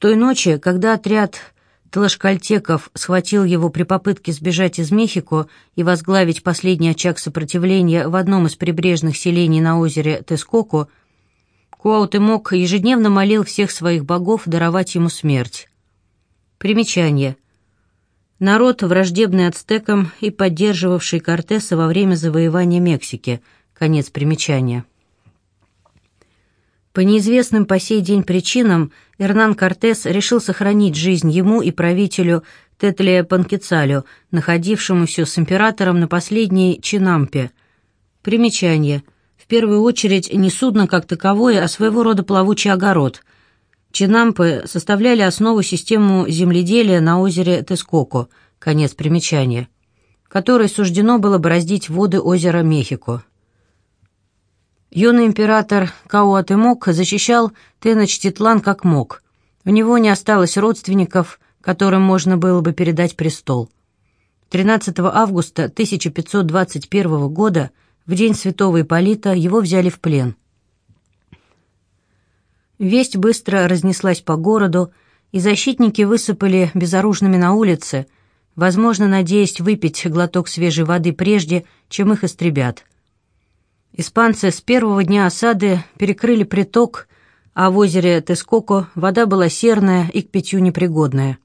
той ночи, когда отряд тлашкальтеков схватил его при попытке сбежать из Мехико и возглавить последний очаг сопротивления в одном из прибрежных селений на озере Тескоко, Куаутемок ежедневно молил всех своих богов даровать ему смерть. Примечание. Народ, враждебный ацтекам и поддерживавший Кортеса во время завоевания Мексики. Конец примечания. По неизвестным по сей день причинам Эрнан Кортес решил сохранить жизнь ему и правителю Тетлия Панкицалю, находившемуся с императором на последней Чинампе. Примечание. В первую очередь не судно как таковое, а своего рода плавучий огород. Чинампы составляли основу систему земледелия на озере Тескоко, конец примечания, которой суждено было бороздить воды озера Мехико. Юный император Кауатемок защищал Теночтитлан как мог. У него не осталось родственников, которым можно было бы передать престол. 13 августа 1521 года, в день святого Ипполита, его взяли в плен. Весть быстро разнеслась по городу, и защитники высыпали безоружными на улице, возможно, надеясь выпить глоток свежей воды прежде, чем их истребят. Испанцы с первого дня осады перекрыли приток, а в озере Тескоко вода была серная и к питью непригодная.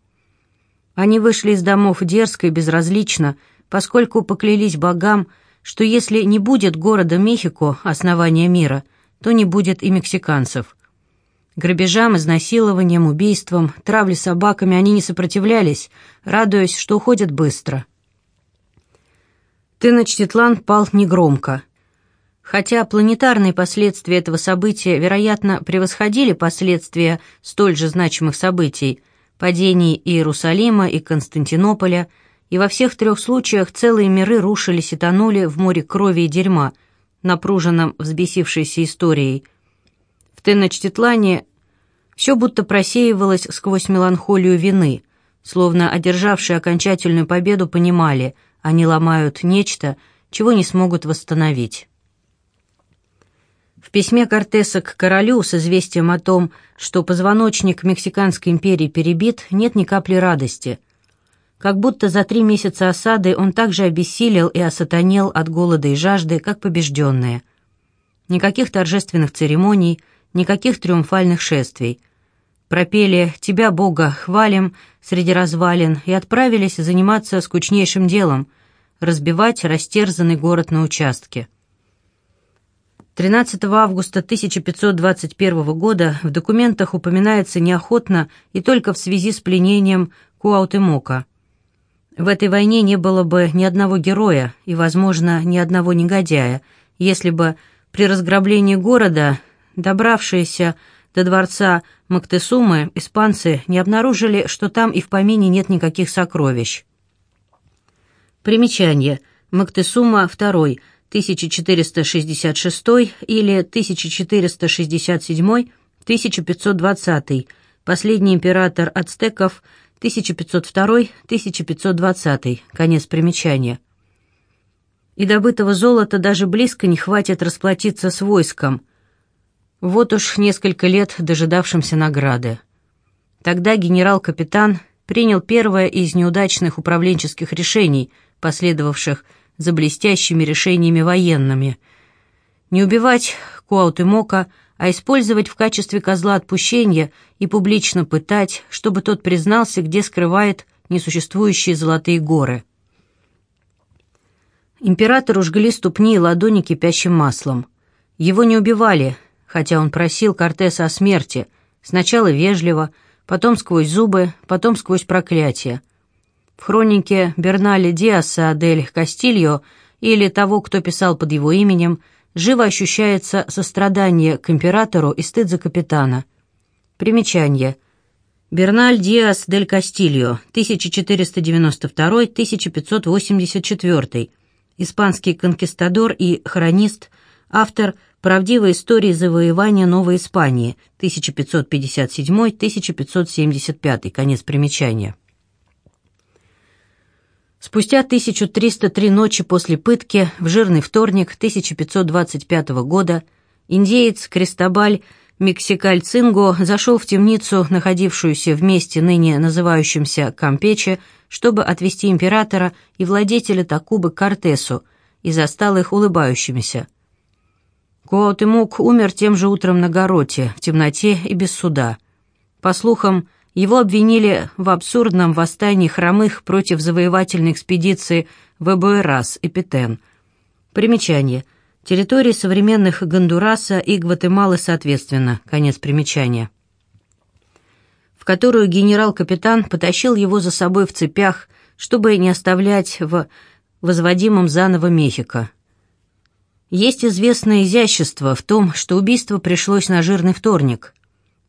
Они вышли из домов дерзко и безразлично, поскольку поклялись богам, что если не будет города Мехико, основания мира, то не будет и мексиканцев. Грабежам, изнасилованиям, убийствам, травле собаками они не сопротивлялись, радуясь, что уходят быстро. Тыночтитлан пал негромко — Хотя планетарные последствия этого события, вероятно, превосходили последствия столь же значимых событий – падений Иерусалима и Константинополя, и во всех трех случаях целые миры рушились и тонули в море крови и дерьма, напруженном взбесившейся историей. В Теночтитлане все будто просеивалось сквозь меланхолию вины, словно одержавшие окончательную победу понимали, они ломают нечто, чего не смогут восстановить. В письме Кортеса к королю с известием о том, что позвоночник Мексиканской империи перебит, нет ни капли радости. Как будто за три месяца осады он также обессилел и осатанел от голода и жажды, как побежденные. Никаких торжественных церемоний, никаких триумфальных шествий. Пропели «Тебя, Бога, хвалим» среди развалин и отправились заниматься скучнейшим делом — разбивать растерзанный город на участке. 13 августа 1521 года в документах упоминается неохотно и только в связи с пленением Куаутемока. В этой войне не было бы ни одного героя и, возможно, ни одного негодяя, если бы при разграблении города, добравшиеся до дворца Мактесумы, испанцы не обнаружили, что там и в помине нет никаких сокровищ. Примечание. Мактесума II – 1466 или 1467-1520, последний император ацтеков 1502-1520, конец примечания. И добытого золота даже близко не хватит расплатиться с войском. Вот уж несколько лет дожидавшимся награды. Тогда генерал-капитан принял первое из неудачных управленческих решений, последовавших за блестящими решениями военными. Не убивать Куаутемока, а использовать в качестве козла отпущения и публично пытать, чтобы тот признался, где скрывает несуществующие золотые горы. Императору жгли ступни и ладони кипящим маслом. Его не убивали, хотя он просил Кортеса о смерти, сначала вежливо, потом сквозь зубы, потом сквозь проклятие – в хронике Бернали Диаса дель Кастильо или того, кто писал под его именем, живо ощущается сострадание к императору и стыд за капитана. Примечание. Берналь Диас дель Кастильо, 1492-1584, испанский конкистадор и хронист, автор «Правдивой истории завоевания Новой Испании», 1557-1575, конец примечания. Спустя 1303 ночи после пытки, в жирный вторник 1525 года, индеец Крестобаль Мексикальцинго зашел в темницу, находившуюся в месте, ныне называющемся Кампече, чтобы отвести императора и владетеля Такубы к Кортесу, и застал их улыбающимися. Куаутемук умер тем же утром на Гороте, в темноте и без суда. По слухам, его обвинили в абсурдном восстании хромых против завоевательной экспедиции в Эбуэрас и Петен. Примечание. Территории современных Гондураса и Гватемалы соответственно. Конец примечания. В которую генерал-капитан потащил его за собой в цепях, чтобы не оставлять в возводимом заново Мехико. Есть известное изящество в том, что убийство пришлось на жирный вторник.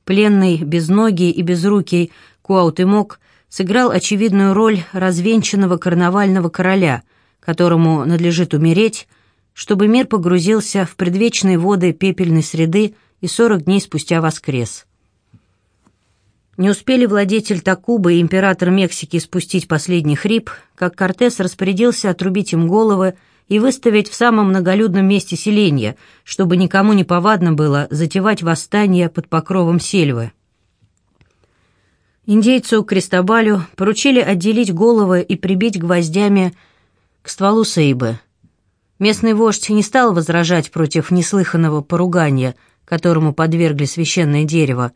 Пленный, безногий и безрукий Куаутемок сыграл очевидную роль развенчанного карнавального короля, которому надлежит умереть, чтобы мир погрузился в предвечные воды пепельной среды и сорок дней спустя воскрес. Не успели владетель Такубы и император Мексики спустить последний хрип, как Кортес распорядился отрубить им головы и выставить в самом многолюдном месте селения, чтобы никому не повадно было затевать восстание под покровом сельвы. Индейцу Крестобалю поручили отделить головы и прибить гвоздями к стволу Сейбы. Местный вождь не стал возражать против неслыханного поругания, которому подвергли священное дерево.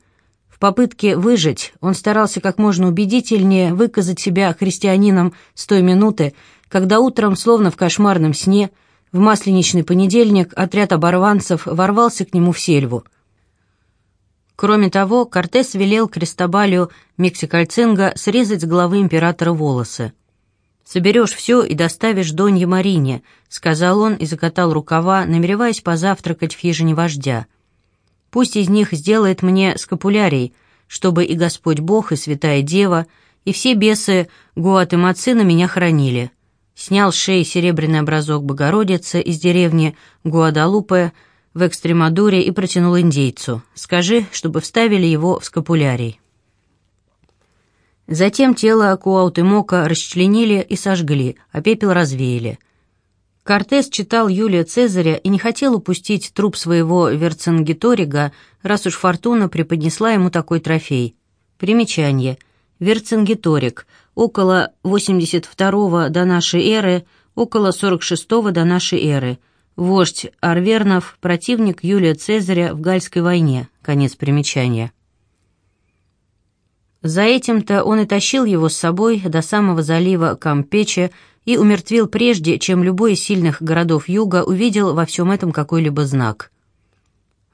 В попытке выжить он старался как можно убедительнее выказать себя христианином с той минуты, когда утром, словно в кошмарном сне, в масленичный понедельник отряд оборванцев ворвался к нему в сельву. Кроме того, Кортес велел Крестобалю Мексикальцинго срезать с головы императора волосы. «Соберешь все и доставишь Донье Марине», — сказал он и закатал рукава, намереваясь позавтракать в хижине вождя. «Пусть из них сделает мне скапулярий, чтобы и Господь Бог, и Святая Дева, и все бесы Гуатемацина меня хранили снял с шеи серебряный образок Богородицы из деревни Гуадалупе в Экстремадуре и протянул индейцу. «Скажи, чтобы вставили его в скапулярий». Затем тело Куаутемока расчленили и сожгли, а пепел развеяли. Кортес читал Юлия Цезаря и не хотел упустить труп своего Верцингеторига, раз уж Фортуна преподнесла ему такой трофей. Примечание. Верцингеторик – около 82 до нашей эры, около 46 до нашей эры. Вождь Арвернов, противник Юлия Цезаря в Гальской войне. Конец примечания. За этим-то он и тащил его с собой до самого залива Кампече и умертвил прежде, чем любой из сильных городов юга увидел во всем этом какой-либо знак.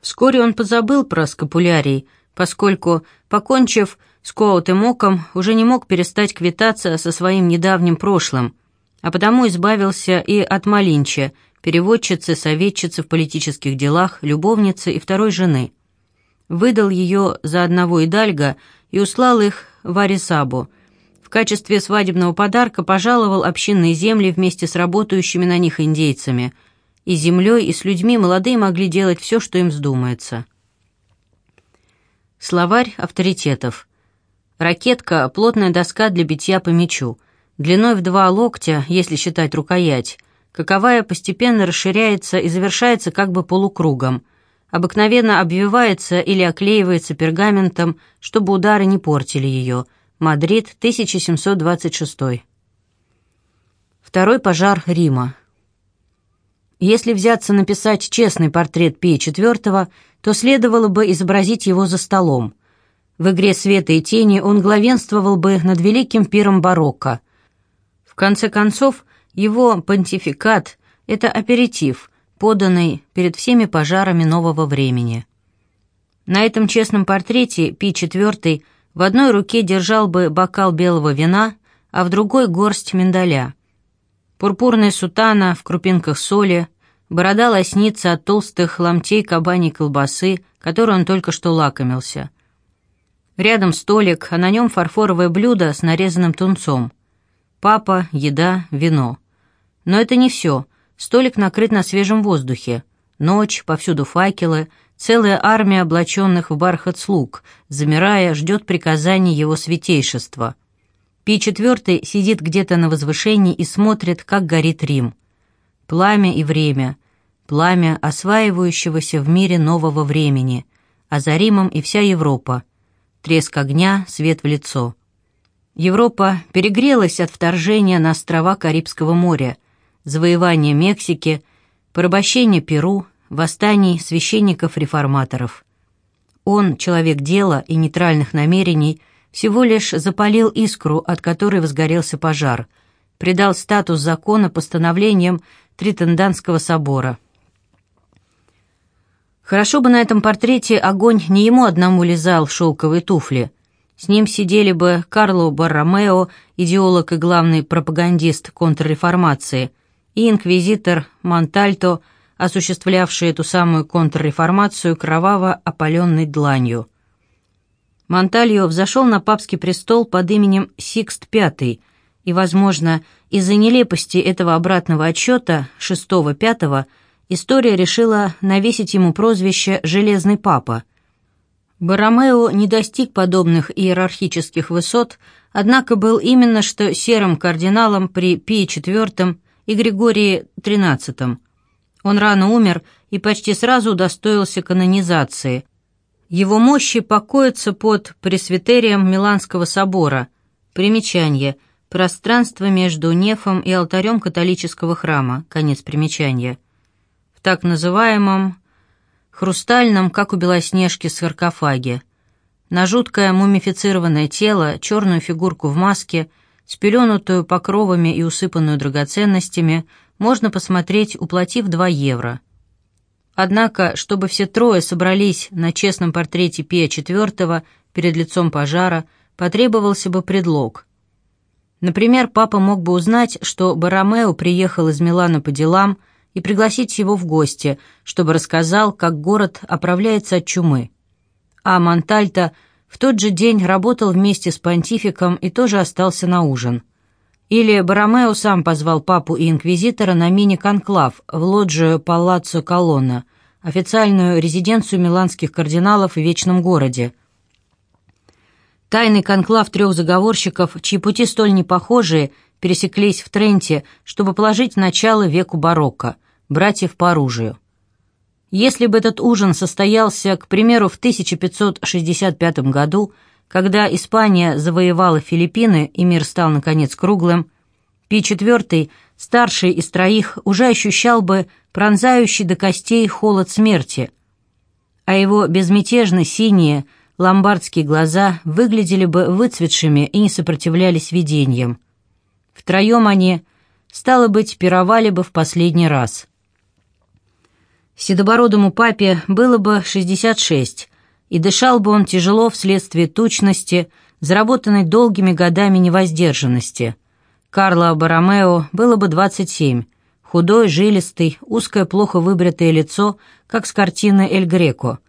Вскоре он позабыл про скапулярий, поскольку, покончив с Коутемоком, уже не мог перестать квитаться со своим недавним прошлым, а потому избавился и от Малинча, переводчицы, советчицы в политических делах, любовницы и второй жены. Выдал ее за одного идальга и услал их в Арисабу. В качестве свадебного подарка пожаловал общинные земли вместе с работающими на них индейцами. И землей, и с людьми молодые могли делать все, что им вздумается. Словарь авторитетов. Ракетка – плотная доска для битья по мячу. Длиной в два локтя, если считать рукоять. Каковая постепенно расширяется и завершается как бы полукругом. Обыкновенно обвивается или оклеивается пергаментом, чтобы удары не портили ее. Мадрид, 1726. Второй пожар Рима. Если взяться написать честный портрет Пия IV, то следовало бы изобразить его за столом. В игре света и тени он главенствовал бы над великим пиром барокко. В конце концов, его понтификат — это аперитив, поданный перед всеми пожарами нового времени. На этом честном портрете Пи IV в одной руке держал бы бокал белого вина, а в другой — горсть миндаля. Пурпурная сутана в крупинках соли, Борода лоснится от толстых ломтей кабаней колбасы, которой он только что лакомился. Рядом столик, а на нем фарфоровое блюдо с нарезанным тунцом. Папа, еда, вино. Но это не все. Столик накрыт на свежем воздухе. Ночь, повсюду факелы, целая армия облаченных в бархат слуг, замирая, ждет приказаний его святейшества. Пи четвертый сидит где-то на возвышении и смотрит, как горит Рим пламя и время, пламя осваивающегося в мире нового времени, а за Римом и вся Европа. Треск огня, свет в лицо. Европа перегрелась от вторжения на острова Карибского моря, завоевания Мексики, порабощения Перу, восстаний священников-реформаторов. Он, человек дела и нейтральных намерений, всего лишь запалил искру, от которой возгорелся пожар, придал статус закона постановлениям Тритенданского собора. Хорошо бы на этом портрете огонь не ему одному лизал в шелковые туфли. С ним сидели бы Карло Барромео, идеолог и главный пропагандист контрреформации, и инквизитор Монтальто – осуществлявший эту самую контрреформацию кроваво опаленной дланью. Монтальо взошел на папский престол под именем Сикст V, и, возможно, из-за нелепости этого обратного отчета, шестого-пятого, история решила навесить ему прозвище «Железный папа». Баромео не достиг подобных иерархических высот, однако был именно что серым кардиналом при Пии IV и Григории XIII – он рано умер и почти сразу удостоился канонизации. Его мощи покоятся под пресвитерием Миланского собора. Примечание. Пространство между нефом и алтарем католического храма. Конец примечания. Так называемом хрустальном, как у Белоснежки, саркофаге. На жуткое мумифицированное тело, черную фигурку в маске, спеленутую покровами и усыпанную драгоценностями – можно посмотреть, уплатив 2 евро. Однако, чтобы все трое собрались на честном портрете Пия IV перед лицом пожара, потребовался бы предлог. Например, папа мог бы узнать, что Баромео приехал из Милана по делам и пригласить его в гости, чтобы рассказал, как город оправляется от чумы. А Монтальто в тот же день работал вместе с понтификом и тоже остался на ужин – или Баромео сам позвал папу и инквизитора на мини-конклав в лоджию Палаццо Колонна, официальную резиденцию миланских кардиналов в Вечном городе. Тайный конклав трех заговорщиков, чьи пути столь непохожие, пересеклись в Тренте, чтобы положить начало веку барокко, братьев по оружию. Если бы этот ужин состоялся, к примеру, в 1565 году – когда Испания завоевала Филиппины и мир стал, наконец, круглым, Пи IV, старший из троих, уже ощущал бы пронзающий до костей холод смерти, а его безмятежно синие ломбардские глаза выглядели бы выцветшими и не сопротивлялись видениям. Втроем они, стало быть, пировали бы в последний раз. Седобородому папе было бы 66, и дышал бы он тяжело вследствие тучности, заработанной долгими годами невоздержанности. Карло Баромео было бы 27, худой, жилистый, узкое, плохо выбритое лицо, как с картины «Эль Греко».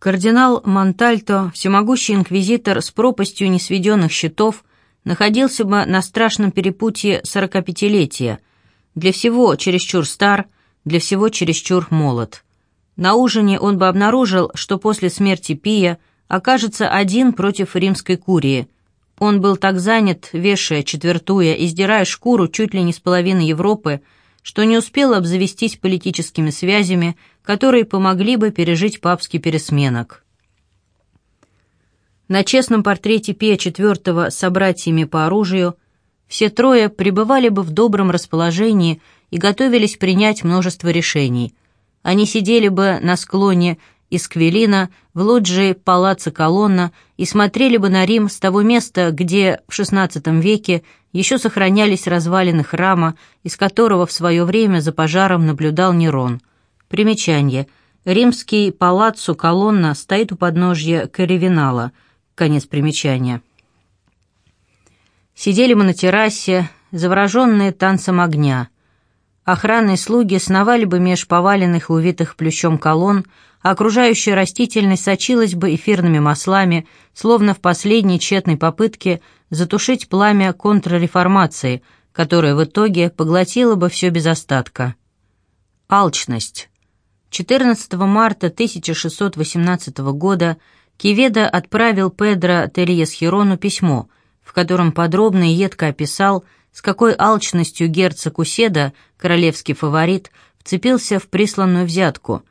Кардинал Монтальто, всемогущий инквизитор с пропастью несведенных счетов, находился бы на страшном перепутье сорокапятилетия, для всего чересчур стар, для всего чересчур молод. На ужине он бы обнаружил, что после смерти Пия окажется один против римской курии. Он был так занят, вешая, четвертуя, издирая шкуру чуть ли не с половины Европы, что не успел обзавестись политическими связями, которые помогли бы пережить папский пересменок. На честном портрете Пия IV с собратьями по оружию все трое пребывали бы в добром расположении и готовились принять множество решений – они сидели бы на склоне Исквелина в лоджии Палаца Колонна и смотрели бы на Рим с того места, где в XVI веке еще сохранялись развалины храма, из которого в свое время за пожаром наблюдал Нерон. Примечание. Римский Палаццо Колонна стоит у подножья Каревинала. Конец примечания. Сидели мы на террасе, завороженные танцем огня – Охранные слуги сновали бы меж поваленных и увитых плющом колонн, а окружающая растительность сочилась бы эфирными маслами, словно в последней тщетной попытке затушить пламя контрреформации, которая в итоге поглотила бы все без остатка. Алчность. 14 марта 1618 года Киведа отправил Педро Терьес Хирону письмо, в котором подробно и едко описал, с какой алчностью герцог Уседа, королевский фаворит, вцепился в присланную взятку.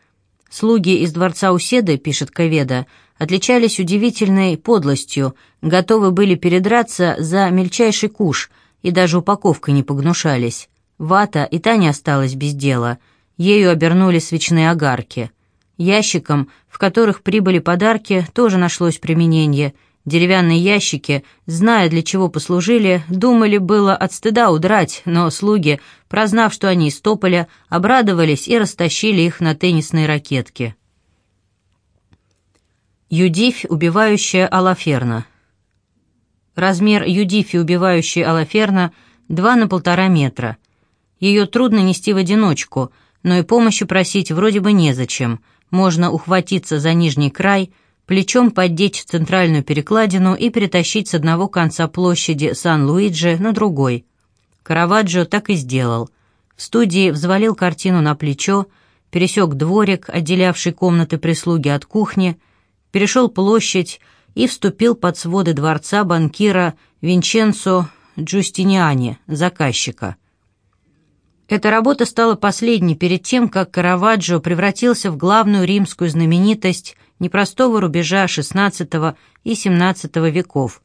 Слуги из дворца Уседы, пишет Коведа, отличались удивительной подлостью, готовы были передраться за мельчайший куш и даже упаковкой не погнушались. Вата и та не осталась без дела, ею обернули свечные огарки. Ящикам, в которых прибыли подарки, тоже нашлось применение. Деревянные ящики, зная, для чего послужили, думали было от стыда удрать, но слуги, прознав, что они из тополя, обрадовались и растащили их на теннисные ракетки. Юдифь, убивающая Алаферна. Размер юдифи, убивающей Алаферна, 2 на полтора метра. Ее трудно нести в одиночку, но и помощи просить вроде бы незачем. Можно ухватиться за нижний край, плечом поддеть центральную перекладину и перетащить с одного конца площади Сан-Луиджи на другой. Караваджо так и сделал. В студии взвалил картину на плечо, пересек дворик, отделявший комнаты прислуги от кухни, перешел площадь и вступил под своды дворца банкира Винченцо Джустиниани, заказчика. Эта работа стала последней перед тем, как Караваджо превратился в главную римскую знаменитость непростого рубежа XVI и XVII веков.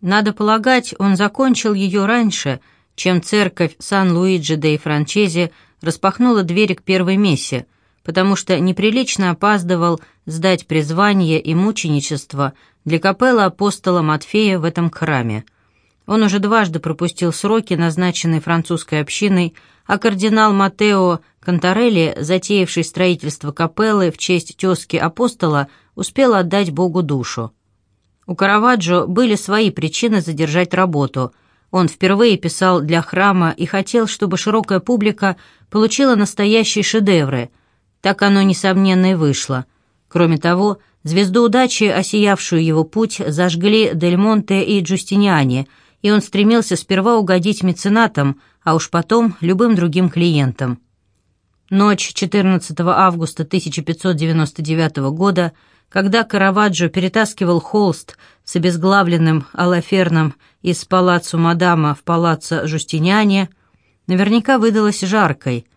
Надо полагать, он закончил ее раньше, чем церковь Сан-Луиджи де Франчези распахнула двери к первой мессе – потому что неприлично опаздывал сдать призвание и мученичество для капеллы апостола Матфея в этом храме. Он уже дважды пропустил сроки, назначенные французской общиной, а кардинал Матео Конторелли, затеявший строительство капеллы в честь тезки апостола, успел отдать Богу душу. У Караваджо были свои причины задержать работу. Он впервые писал для храма и хотел, чтобы широкая публика получила настоящие шедевры – так оно, несомненно, и вышло. Кроме того, звезду удачи, осиявшую его путь, зажгли Дель Монте и Джустиниани, и он стремился сперва угодить меценатам, а уж потом любым другим клиентам. Ночь 14 августа 1599 года, когда Караваджо перетаскивал холст с обезглавленным Алаферном из палаццо Мадама в палаццо Жустиниане, наверняка выдалась жаркой –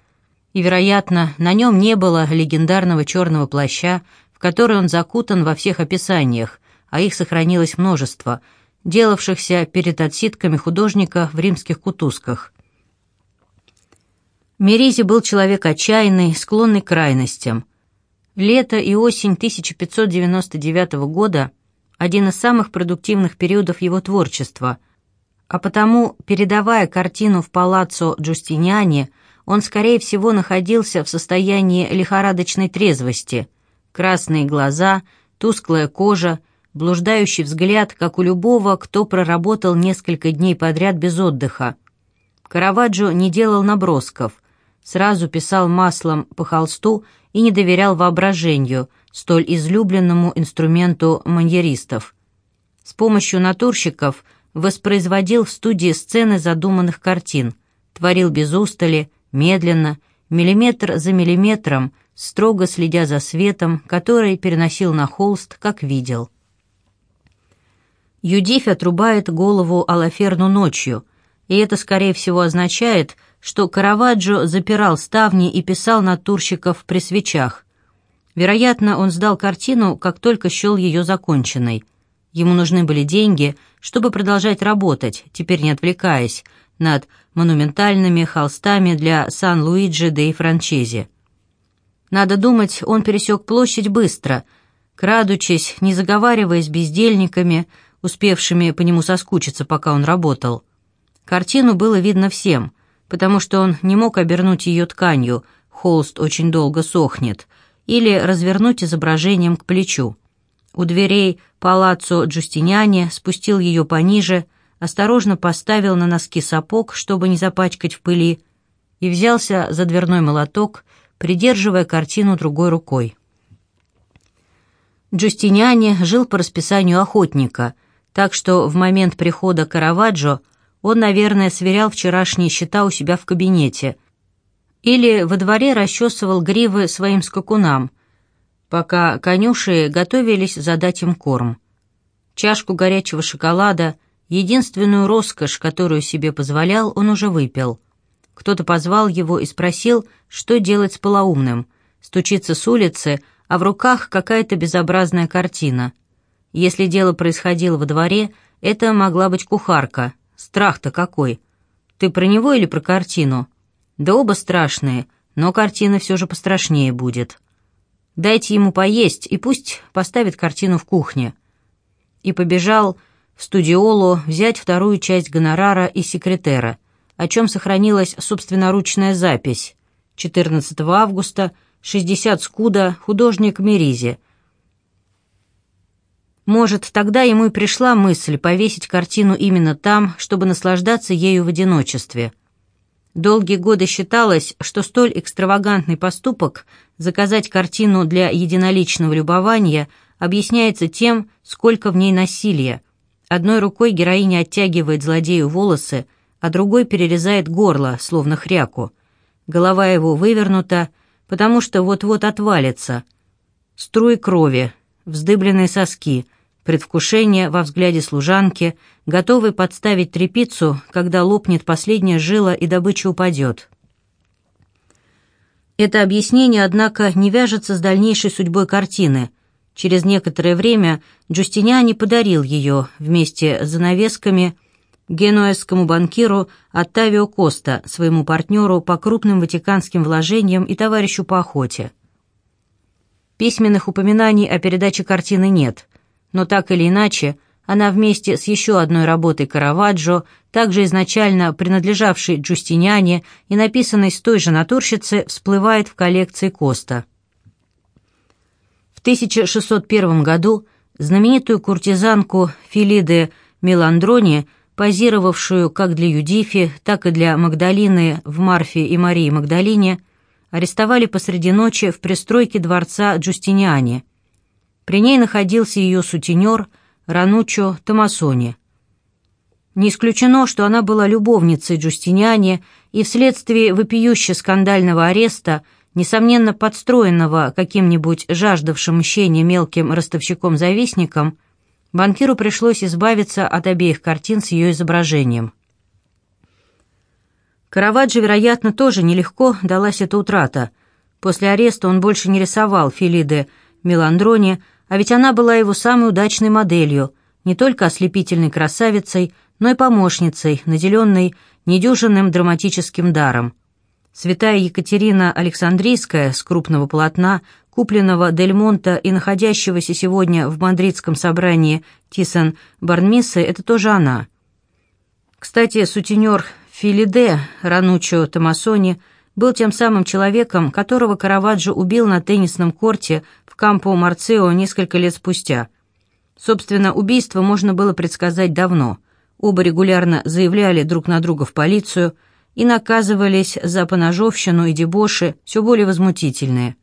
и, вероятно, на нем не было легендарного черного плаща, в который он закутан во всех описаниях, а их сохранилось множество, делавшихся перед отсидками художника в римских кутузках. Меризи был человек отчаянный, склонный к крайностям. Лето и осень 1599 года – один из самых продуктивных периодов его творчества, а потому, передавая картину в палаццо Джустиниани, он, скорее всего, находился в состоянии лихорадочной трезвости. Красные глаза, тусклая кожа, блуждающий взгляд, как у любого, кто проработал несколько дней подряд без отдыха. Караваджо не делал набросков, сразу писал маслом по холсту и не доверял воображению, столь излюбленному инструменту маньеристов. С помощью натурщиков воспроизводил в студии сцены задуманных картин, творил без устали, медленно, миллиметр за миллиметром, строго следя за светом, который переносил на холст, как видел. Юдифь отрубает голову Алаферну ночью, и это, скорее всего, означает, что Караваджо запирал ставни и писал натурщиков при свечах. Вероятно, он сдал картину, как только счел ее законченной. Ему нужны были деньги, чтобы продолжать работать, теперь не отвлекаясь, над монументальными холстами для Сан-Луиджи де Франчези. Надо думать, он пересек площадь быстро, крадучись, не заговариваясь бездельниками, успевшими по нему соскучиться, пока он работал. Картину было видно всем, потому что он не мог обернуть ее тканью, холст очень долго сохнет, или развернуть изображением к плечу. У дверей палаццо Джустиниани спустил ее пониже – осторожно поставил на носки сапог, чтобы не запачкать в пыли, и взялся за дверной молоток, придерживая картину другой рукой. Джустиниани жил по расписанию охотника, так что в момент прихода Караваджо он, наверное, сверял вчерашние счета у себя в кабинете или во дворе расчесывал гривы своим скакунам, пока конюши готовились задать им корм. Чашку горячего шоколада – Единственную роскошь, которую себе позволял, он уже выпил. Кто-то позвал его и спросил, что делать с полоумным. стучится с улицы, а в руках какая-то безобразная картина. Если дело происходило во дворе, это могла быть кухарка. Страх-то какой! Ты про него или про картину? Да оба страшные, но картина все же пострашнее будет. Дайте ему поесть, и пусть поставит картину в кухне. И побежал в студиолу взять вторую часть гонорара и секретера, о чем сохранилась собственноручная запись. 14 августа, 60 скуда, художник Меризи. Может, тогда ему и пришла мысль повесить картину именно там, чтобы наслаждаться ею в одиночестве. Долгие годы считалось, что столь экстравагантный поступок заказать картину для единоличного любования объясняется тем, сколько в ней насилия. Одной рукой героиня оттягивает злодею волосы, а другой перерезает горло, словно хряку. Голова его вывернута, потому что вот-вот отвалится. Струи крови, вздыбленные соски, предвкушение во взгляде служанки, готовый подставить трепицу, когда лопнет последняя жила и добыча упадет. Это объяснение, однако, не вяжется с дальнейшей судьбой картины. Через некоторое время Джустиниани подарил ее вместе с занавесками генуэзскому банкиру Оттавио Коста, своему партнеру по крупным ватиканским вложениям и товарищу по охоте. Письменных упоминаний о передаче картины нет, но так или иначе – она вместе с еще одной работой Караваджо, также изначально принадлежавшей Джустиниане и написанной с той же натурщицы, всплывает в коллекции Коста. В 1601 году знаменитую куртизанку Филиде Меландрони, позировавшую как для Юдифи, так и для Магдалины в Марфе и Марии Магдалине, арестовали посреди ночи в пристройке дворца Джустиниани. При ней находился ее сутенер – Ранучо Томасони. Не исключено, что она была любовницей Джустиниане и вследствие вопиюще скандального ареста, несомненно подстроенного каким-нибудь жаждавшим мщения мелким ростовщиком-завистником, банкиру пришлось избавиться от обеих картин с ее изображением. Караваджо, вероятно, тоже нелегко далась эта утрата. После ареста он больше не рисовал Филиде Меландрони, а ведь она была его самой удачной моделью, не только ослепительной красавицей, но и помощницей, наделенной недюжинным драматическим даром. Святая Екатерина Александрийская с крупного полотна, купленного Дель Монта и находящегося сегодня в мадридском собрании Тисон Барнмиссы, это тоже она. Кстати, сутенер Филиде Ранучо Томасони был тем самым человеком, которого Караваджо убил на теннисном корте в Кампо Марцео несколько лет спустя. Собственно, убийство можно было предсказать давно. Оба регулярно заявляли друг на друга в полицию и наказывались за поножовщину и дебоши, все более возмутительные.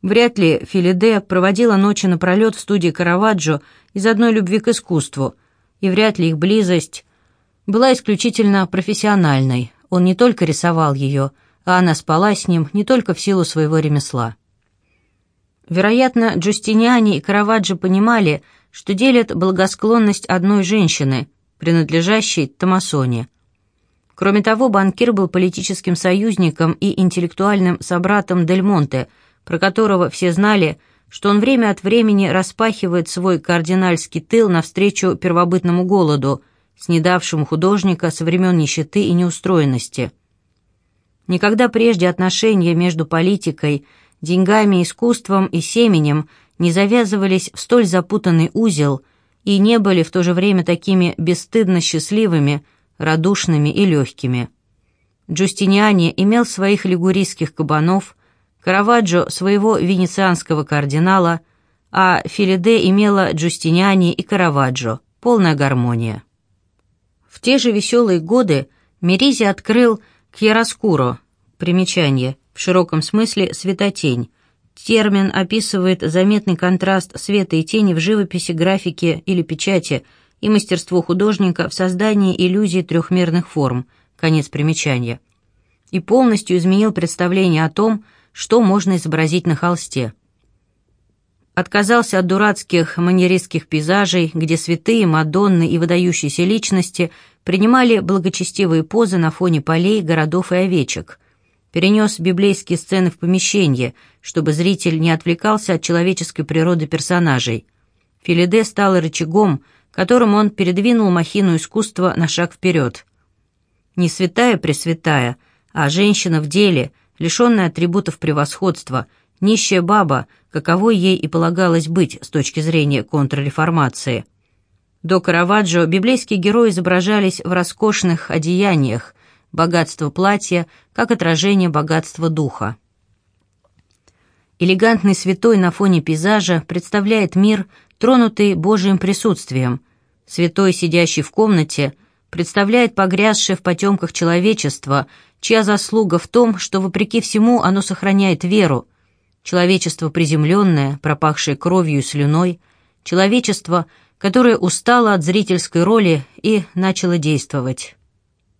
Вряд ли Филиде проводила ночи напролет в студии Караваджо из одной любви к искусству, и вряд ли их близость была исключительно профессиональной. Он не только рисовал ее – а она спала с ним не только в силу своего ремесла. Вероятно, Джустиниани и Караваджо понимали, что делят благосклонность одной женщины, принадлежащей Томасоне. Кроме того, банкир был политическим союзником и интеллектуальным собратом Дель Монте, про которого все знали, что он время от времени распахивает свой кардинальский тыл навстречу первобытному голоду, снедавшему художника со времен нищеты и неустроенности – Никогда прежде отношения между политикой, деньгами, искусством и семенем не завязывались в столь запутанный узел и не были в то же время такими бесстыдно счастливыми, радушными и легкими. Джустиниани имел своих лигурийских кабанов, Караваджо – своего венецианского кардинала, а Филиде имела Джустиниани и Караваджо – полная гармония. В те же веселые годы Меризи открыл – Кьяроскуро. Примечание. В широком смысле светотень. Термин описывает заметный контраст света и тени в живописи, графике или печати и мастерство художника в создании иллюзии трехмерных форм. Конец примечания. И полностью изменил представление о том, что можно изобразить на холсте. Отказался от дурацких манеристских пейзажей, где святые, мадонны и выдающиеся личности принимали благочестивые позы на фоне полей, городов и овечек. перенес библейские сцены в помещение, чтобы зритель не отвлекался от человеческой природы персонажей. Филиде стал рычагом, которым он передвинул махину искусства на шаг вперед. Не святая пресвятая, а женщина в деле, лишенная атрибутов превосходства, нищая баба, каковой ей и полагалось быть с точки зрения контрреформации. До Караваджо библейские герои изображались в роскошных одеяниях, богатство платья как отражение богатства духа. Элегантный святой на фоне пейзажа представляет мир, тронутый Божьим присутствием. Святой, сидящий в комнате, представляет погрязшее в потемках человечество, чья заслуга в том, что, вопреки всему, оно сохраняет веру. Человечество приземленное, пропахшее кровью и слюной, человечество, которое устало от зрительской роли и начало действовать.